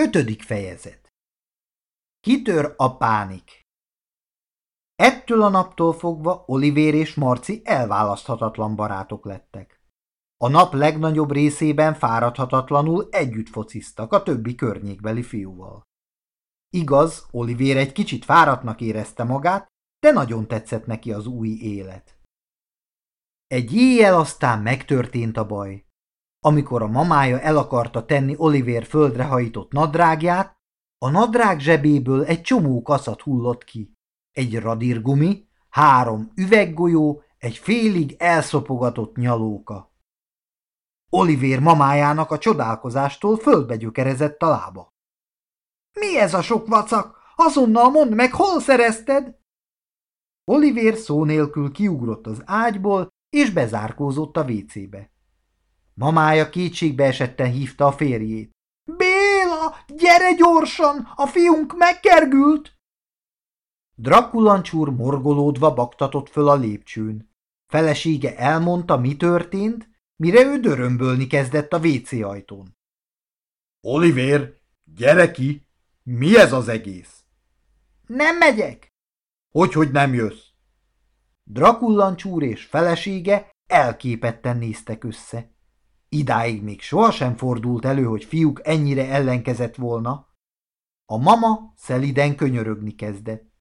Ötödik fejezet Kitör a pánik Ettől a naptól fogva Olivér és Marci elválaszthatatlan barátok lettek. A nap legnagyobb részében fáradhatatlanul együtt fociztak a többi környékbeli fiúval. Igaz, Olivér egy kicsit fáradtnak érezte magát, de nagyon tetszett neki az új élet. Egy éjjel aztán megtörtént a baj. Amikor a mamája el akarta tenni Oliver földre hajtott nadrágját, a nadrág zsebéből egy csomó kaszat hullott ki. Egy radírgumi, három üveggolyó, egy félig elszopogatott nyalóka. Oliver mamájának a csodálkozástól földbe gyökerezett a lába. – Mi ez a sok vacak? Azonnal mondd meg, hol szerezted? Oliver szó nélkül kiugrott az ágyból, és bezárkózott a vécébe. Mamája kétségbe esetten hívta a férjét. – Béla, gyere gyorsan, a fiunk megkergült! Drakulancsúr morgolódva baktatott föl a lépcsőn. Felesége elmondta, mi történt, mire ő dörömbölni kezdett a WC ajtón. – Oliver, gyere ki! Mi ez az egész? – Nem megyek! Hogy, hogy nem jössz? Drakullancsúr és felesége elképetten néztek össze. Idáig még sohasem fordult elő, hogy fiúk ennyire ellenkezett volna. A mama szeliden könyörögni kezdett.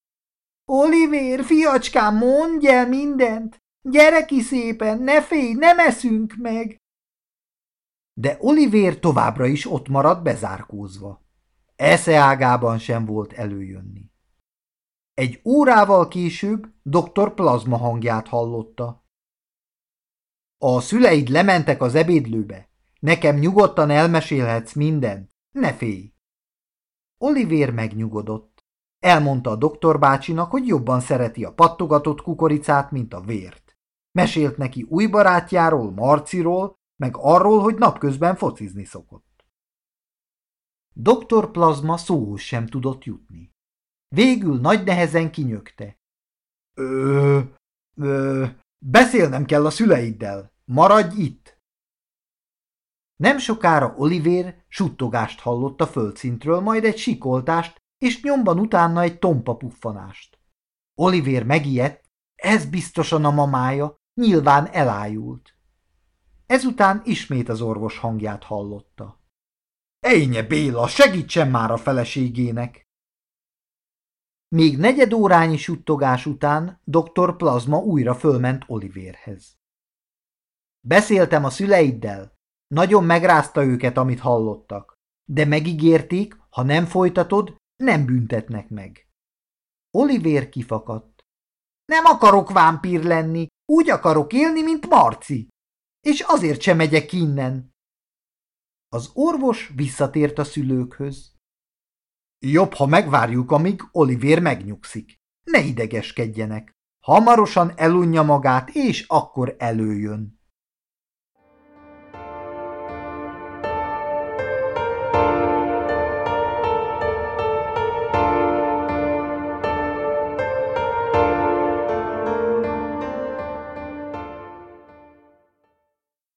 Oliver, fiacskám, mondj el mindent! Gyere ki szépen, ne félj, nem eszünk meg! De Oliver továbbra is ott maradt bezárkózva. Esze ágában sem volt előjönni. Egy órával később dr. Plazma hangját hallotta. A szüleid lementek az ebédlőbe. Nekem nyugodtan elmesélhetsz mindent. Ne félj! Olivér megnyugodott. Elmondta a doktor bácsinak, hogy jobban szereti a pattogatott kukoricát, mint a vért. Mesélt neki új barátjáról, Marciról, meg arról, hogy napközben focizni szokott. Doktor Plazma szóhoz sem tudott jutni. Végül nagy nehezen kinyögte. Ö, ö, beszélnem kell a szüleiddel. Maradj itt! Nem sokára Olivér suttogást hallott a földszintről, majd egy sikoltást, és nyomban utána egy tompa puffanást. Olivér megijedt, ez biztosan a mamája, nyilván elájult. Ezután ismét az orvos hangját hallotta. Ejnye Béla, segítsen már a feleségének! Még negyed órányi suttogás után dr. Plazma újra fölment Olivérhez. Beszéltem a szüleiddel. Nagyon megrázta őket, amit hallottak. De megígérték, ha nem folytatod, nem büntetnek meg. Oliver kifakadt. Nem akarok vámpír lenni, úgy akarok élni, mint Marci. És azért sem megyek innen. Az orvos visszatért a szülőkhöz. Jobb, ha megvárjuk, amíg Oliver megnyugszik. Ne idegeskedjenek. Hamarosan elunja magát, és akkor előjön.